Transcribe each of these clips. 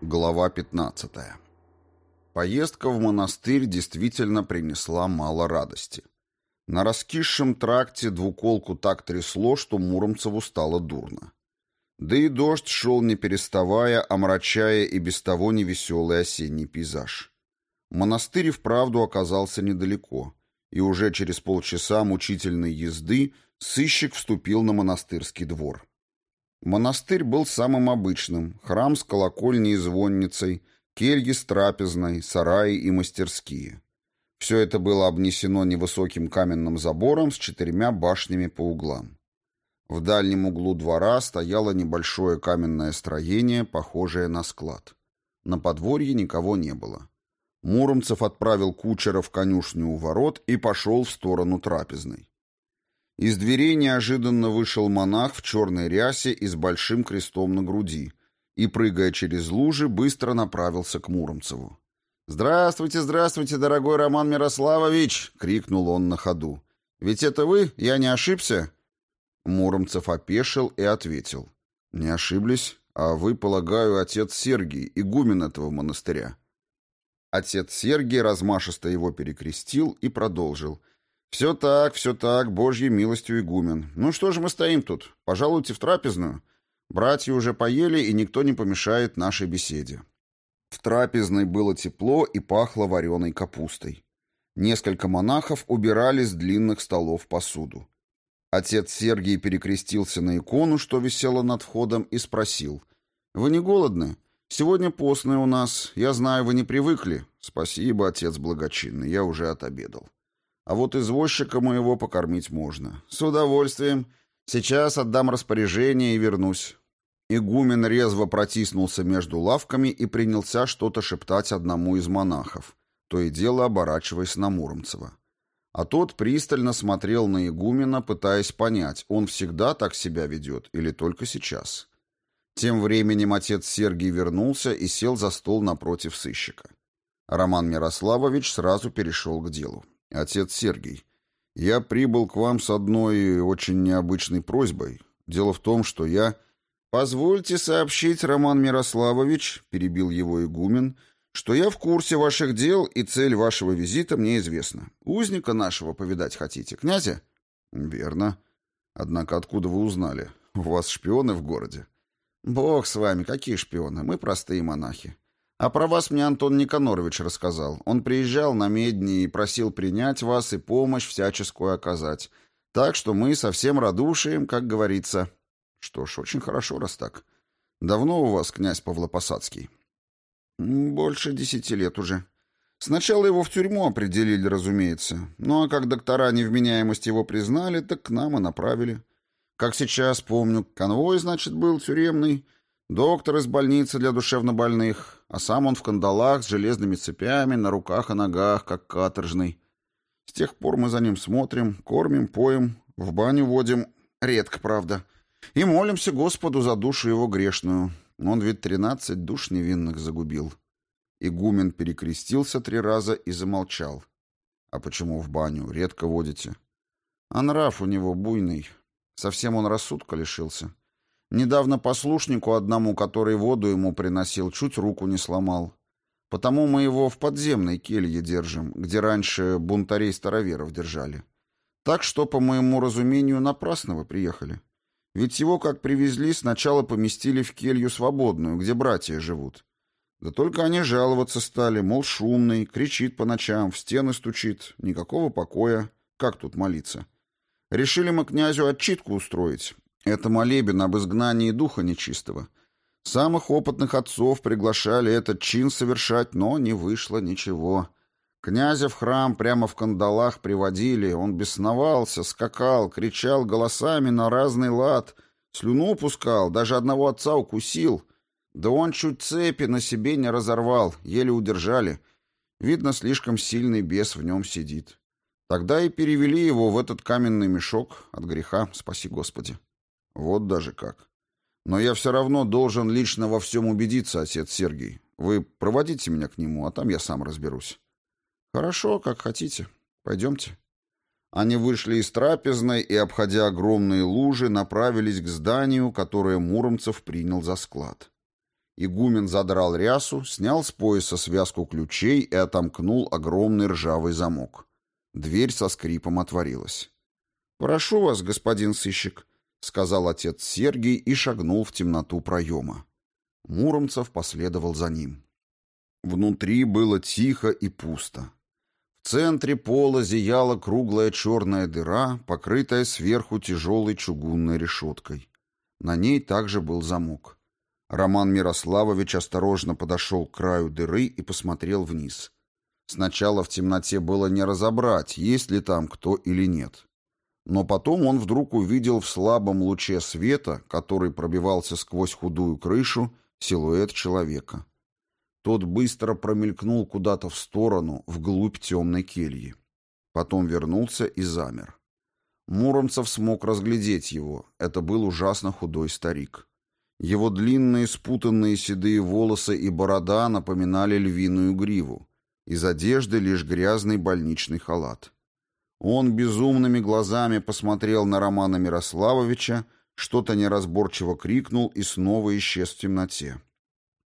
Глава 15. Поездка в монастырь действительно принесла мало радости. На раскисшем тракте двуколку так трясло, что Муромцеву стало дурно. Да и дождь шел не переставая, омрачая и без того невеселый осенний пейзаж. Монастырь вправду оказался недалеко, и уже через полчаса мучительной езды сыщик вступил на монастырский двор. Монастырь был самым обычным, храм с колокольней и звонницей, кельи с трапезной, сараи и мастерские. Все это было обнесено невысоким каменным забором с четырьмя башнями по углам. В дальнем углу двора стояло небольшое каменное строение, похожее на склад. На подворье никого не было. Муромцев отправил кучера в конюшню у ворот и пошел в сторону трапезной. Из дверей неожиданно вышел монах в черной рясе и с большим крестом на груди и, прыгая через лужи, быстро направился к Муромцеву. «Здравствуйте, здравствуйте, дорогой Роман Мирославович!» — крикнул он на ходу. «Ведь это вы? Я не ошибся?» Муромцев опешил и ответил. «Не ошиблись, а вы, полагаю, отец Сергий, игумен этого монастыря». Отец Сергий размашисто его перекрестил и продолжил. «Все так, все так, Божьей милостью игумен. Ну что же мы стоим тут? Пожалуйте в трапезную. Братья уже поели, и никто не помешает нашей беседе». В трапезной было тепло и пахло вареной капустой. Несколько монахов убирали с длинных столов посуду. Отец Сергий перекрестился на икону, что висела над входом, и спросил. «Вы не голодны? Сегодня постное у нас. Я знаю, вы не привыкли». «Спасибо, отец благочинный, я уже отобедал». А вот извозчика моего покормить можно. С удовольствием. Сейчас отдам распоряжение и вернусь. Игумен резво протиснулся между лавками и принялся что-то шептать одному из монахов, то и дело оборачиваясь на Муромцева. А тот пристально смотрел на игумена, пытаясь понять, он всегда так себя ведет или только сейчас. Тем временем отец Сергий вернулся и сел за стол напротив сыщика. Роман Мирославович сразу перешел к делу. «Отец Сергий, я прибыл к вам с одной очень необычной просьбой. Дело в том, что я...» «Позвольте сообщить, Роман Мирославович», — перебил его игумен, «что я в курсе ваших дел, и цель вашего визита мне известна. Узника нашего повидать хотите, князя?» «Верно. Однако откуда вы узнали? У вас шпионы в городе?» «Бог с вами, какие шпионы? Мы простые монахи. А про вас мне Антон Никанорович рассказал. Он приезжал на медни и просил принять вас и помощь всяческую оказать. Так что мы совсем радушием, как говорится. Что ж, очень хорошо, раз так. Давно у вас князь Павлопосадский? Больше десяти лет уже. Сначала его в тюрьму определили, разумеется. Ну а как доктора невменяемость его признали, так к нам и направили. Как сейчас помню, конвой, значит, был тюремный, доктор из больницы для душевнобольных, а сам он в кандалах с железными цепями, на руках и ногах, как каторжный. С тех пор мы за ним смотрим, кормим, поем, в баню водим, редко, правда, и молимся Господу за душу его грешную. Он ведь тринадцать душ невинных загубил. Игумен перекрестился три раза и замолчал. А почему в баню? Редко водите. А нрав у него буйный. Совсем он рассудка лишился. Недавно послушнику одному, который воду ему приносил, чуть руку не сломал. Потому мы его в подземной келье держим, где раньше бунтарей-староверов держали. Так что, по моему разумению, напрасно вы приехали. Ведь его, как привезли, сначала поместили в келью свободную, где братья живут. Да только они жаловаться стали, мол, шумный, кричит по ночам, в стены стучит, никакого покоя. Как тут молиться? Решили мы князю отчитку устроить, это молебен об изгнании духа нечистого. Самых опытных отцов приглашали этот чин совершать, но не вышло ничего. Князя в храм прямо в кандалах приводили, он бесновался, скакал, кричал голосами на разный лад, слюну пускал, даже одного отца укусил. Да он чуть цепи на себе не разорвал, еле удержали. Видно, слишком сильный бес в нем сидит. Тогда и перевели его в этот каменный мешок от греха, спаси Господи. Вот даже как. Но я все равно должен лично во всем убедиться, отец Сергий. Вы проводите меня к нему, а там я сам разберусь. Хорошо, как хотите. Пойдемте. Они вышли из трапезной и, обходя огромные лужи, направились к зданию, которое Муромцев принял за склад. Игумен задрал рясу, снял с пояса связку ключей и отомкнул огромный ржавый замок. Дверь со скрипом отворилась. «Прошу вас, господин сыщик», — сказал отец Сергий и шагнул в темноту проема. Муромцев последовал за ним. Внутри было тихо и пусто. В центре пола зияла круглая черная дыра, покрытая сверху тяжелой чугунной решеткой. На ней также был замок. Роман Мирославович осторожно подошел к краю дыры и посмотрел вниз. Сначала в темноте было не разобрать, есть ли там кто или нет. Но потом он вдруг увидел в слабом луче света, который пробивался сквозь худую крышу, силуэт человека. Тот быстро промелькнул куда-то в сторону, вглубь темной кельи. Потом вернулся и замер. Муромцев смог разглядеть его. Это был ужасно худой старик. Его длинные спутанные седые волосы и борода напоминали львиную гриву. Из одежды лишь грязный больничный халат. Он безумными глазами посмотрел на Романа Мирославовича, что-то неразборчиво крикнул и снова исчез в темноте.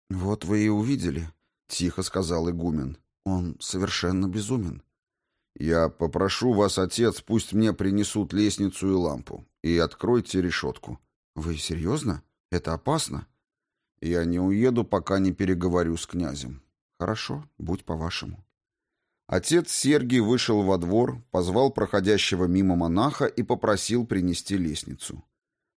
«Вот вы и увидели», — тихо сказал игумен. «Он совершенно безумен». «Я попрошу вас, отец, пусть мне принесут лестницу и лампу. И откройте решетку». «Вы серьезно? Это опасно?» «Я не уеду, пока не переговорю с князем». «Хорошо, будь по-вашему». Отец Сергий вышел во двор, позвал проходящего мимо монаха и попросил принести лестницу.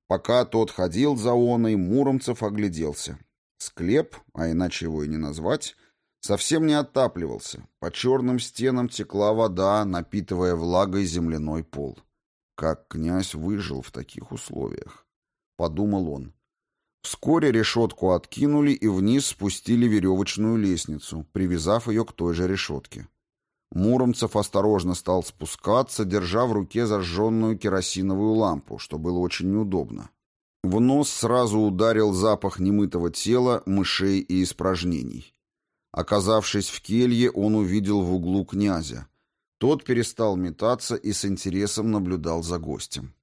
Пока тот ходил за оной, Муромцев огляделся. Склеп, а иначе его и не назвать, совсем не отапливался. По черным стенам текла вода, напитывая влагой земляной пол. Как князь выжил в таких условиях? Подумал он. Вскоре решетку откинули и вниз спустили веревочную лестницу, привязав ее к той же решетке. Муромцев осторожно стал спускаться, держа в руке зажженную керосиновую лампу, что было очень неудобно. В нос сразу ударил запах немытого тела, мышей и испражнений. Оказавшись в келье, он увидел в углу князя. Тот перестал метаться и с интересом наблюдал за гостем.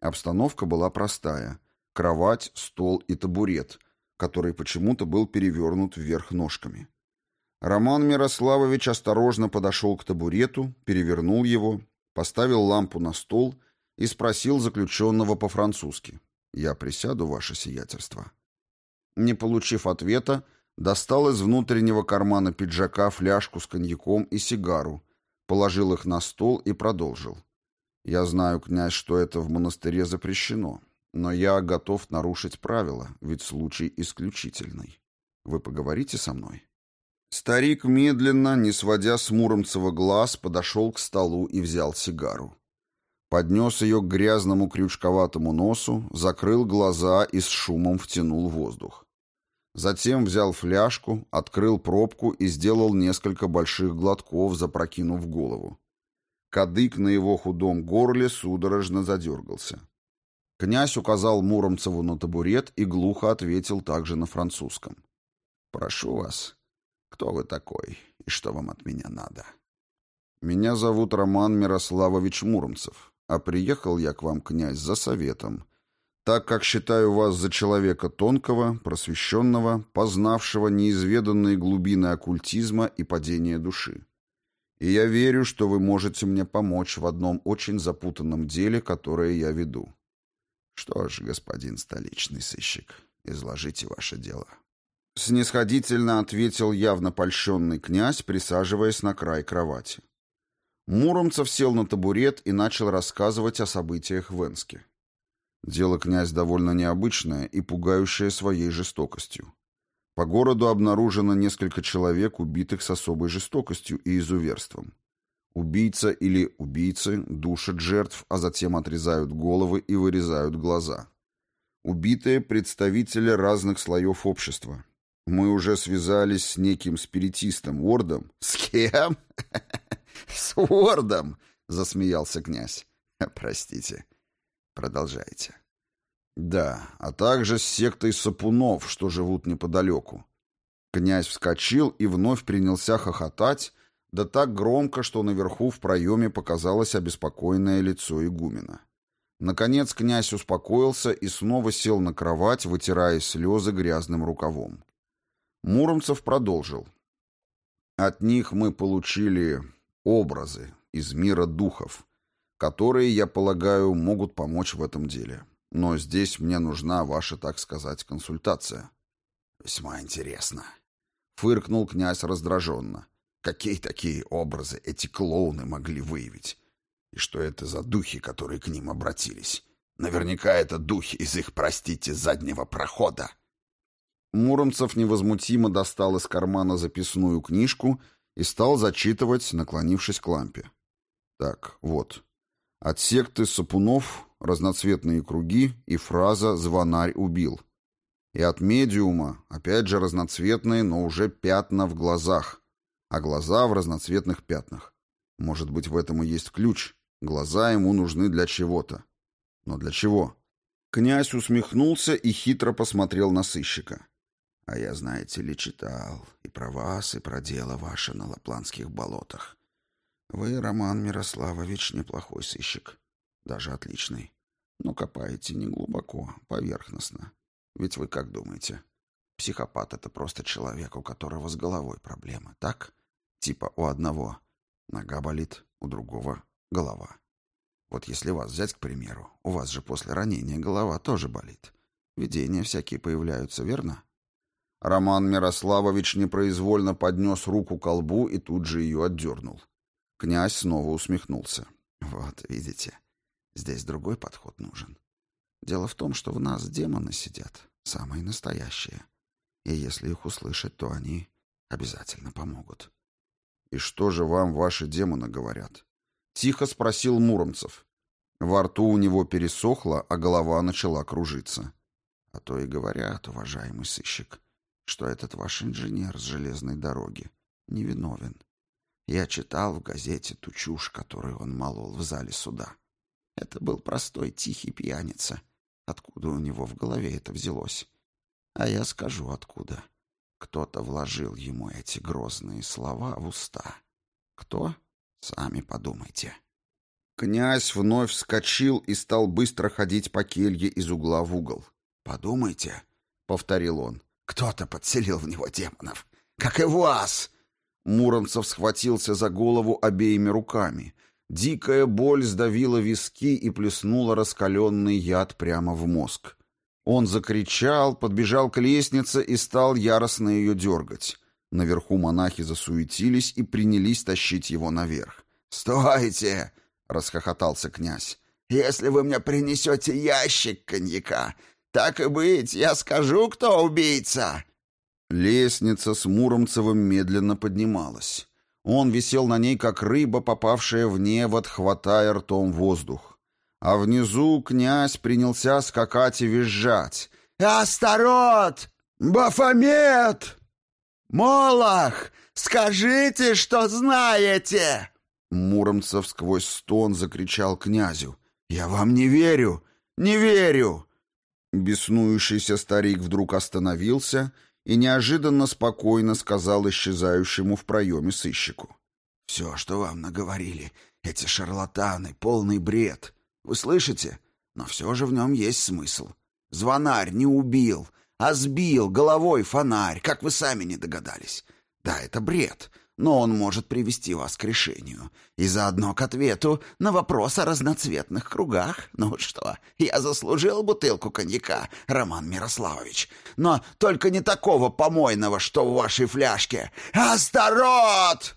Обстановка была простая. Кровать, стол и табурет, который почему-то был перевернут вверх ножками. Роман Мирославович осторожно подошел к табурету, перевернул его, поставил лампу на стол и спросил заключенного по-французски. «Я присяду, ваше сиятельство». Не получив ответа, достал из внутреннего кармана пиджака фляжку с коньяком и сигару, положил их на стол и продолжил. «Я знаю, князь, что это в монастыре запрещено, но я готов нарушить правила, ведь случай исключительный. Вы поговорите со мной?» Старик медленно, не сводя с Муромцева глаз, подошел к столу и взял сигару. Поднес ее к грязному крючковатому носу, закрыл глаза и с шумом втянул воздух. Затем взял фляжку, открыл пробку и сделал несколько больших глотков, запрокинув голову. Кадык на его худом горле судорожно задергался. Князь указал Муромцеву на табурет и глухо ответил также на французском. «Прошу вас, кто вы такой и что вам от меня надо?» «Меня зовут Роман Мирославович Муромцев. А приехал я к вам, князь, за советом, так как считаю вас за человека тонкого, просвещенного, познавшего неизведанные глубины оккультизма и падения души. И я верю, что вы можете мне помочь в одном очень запутанном деле, которое я веду. Что ж, господин столичный сыщик, изложите ваше дело. Снисходительно ответил явно польщенный князь, присаживаясь на край кровати. Муромцев сел на табурет и начал рассказывать о событиях в Энске. Дело князь довольно необычное и пугающее своей жестокостью. По городу обнаружено несколько человек, убитых с особой жестокостью и изуверством. Убийца или убийцы душат жертв, а затем отрезают головы и вырезают глаза. Убитые – представители разных слоев общества. Мы уже связались с неким спиритистом Уордом. С кем? «С Уордом!» — засмеялся князь. «Простите. Продолжайте». «Да, а также с сектой сапунов, что живут неподалеку». Князь вскочил и вновь принялся хохотать, Да так громко, что наверху в проеме показалось обеспокоенное лицо игумена. Наконец князь успокоился и снова сел на кровать, вытирая слезы грязным рукавом. Муромцев продолжил. От них мы получили образы из мира духов, которые, я полагаю, могут помочь в этом деле. Но здесь мне нужна ваша, так сказать, консультация. Весьма интересно. Фыркнул князь раздраженно. Какие такие образы эти клоуны могли выявить? И что это за духи, которые к ним обратились? Наверняка это духи из их, простите, заднего прохода. Муромцев невозмутимо достал из кармана записную книжку и стал зачитывать, наклонившись к лампе. Так, вот. От секты Сапунов разноцветные круги и фраза «звонарь убил». И от медиума, опять же разноцветные, но уже пятна в глазах, а глаза в разноцветных пятнах. Может быть, в этом и есть ключ. Глаза ему нужны для чего-то. Но для чего? Князь усмехнулся и хитро посмотрел на сыщика. А я, знаете ли, читал и про вас, и про дело ваше на Лапландских болотах. Вы, Роман Мирославович, неплохой сыщик. Даже отличный. Но копаете не глубоко, поверхностно. Ведь вы как думаете? Психопат — это просто человек, у которого с головой проблемы, так? Типа у одного нога болит, у другого — голова. Вот если вас взять, к примеру, у вас же после ранения голова тоже болит. Видения всякие появляются, верно? Роман Мирославович непроизвольно поднес руку к колбу и тут же ее отдернул. Князь снова усмехнулся. «Вот, видите, здесь другой подход нужен. Дело в том, что в нас демоны сидят, самые настоящие. И если их услышать, то они обязательно помогут». «И что же вам ваши демоны говорят?» Тихо спросил Муромцев. Во рту у него пересохло, а голова начала кружиться. «А то и говорят, уважаемый сыщик» что этот ваш инженер с железной дороги невиновен. Я читал в газете ту чушь, которую он молол в зале суда. Это был простой тихий пьяница. Откуда у него в голове это взялось? А я скажу, откуда. Кто-то вложил ему эти грозные слова в уста. Кто? Сами подумайте. Князь вновь вскочил и стал быстро ходить по келье из угла в угол. «Подумайте», — повторил он, кто-то подселил в него демонов. Как и вас!» Муромцев схватился за голову обеими руками. Дикая боль сдавила виски и плеснула раскаленный яд прямо в мозг. Он закричал, подбежал к лестнице и стал яростно ее дергать. Наверху монахи засуетились и принялись тащить его наверх. «Стойте!» — расхохотался князь. «Если вы мне принесете ящик коньяка, «Так и быть, я скажу, кто убийца!» Лестница с Муромцевым медленно поднималась. Он висел на ней, как рыба, попавшая в невод, хватая ртом воздух. А внизу князь принялся скакать и визжать. «Астарот! Бафомет! Молох! Скажите, что знаете!» Муромцев сквозь стон закричал князю. «Я вам не верю! Не верю!» Беснующийся старик вдруг остановился и неожиданно спокойно сказал исчезающему в проеме сыщику. «Все, что вам наговорили, эти шарлатаны, полный бред. Вы слышите? Но все же в нем есть смысл. Звонарь не убил, а сбил головой фонарь, как вы сами не догадались. Да, это бред, но он может привести вас к решению. И заодно к ответу на вопрос о разноцветных кругах. Ну что, я заслужил бутылку коньяка, Роман Мирославович. Но только не такого помойного, что в вашей фляжке. Астарот!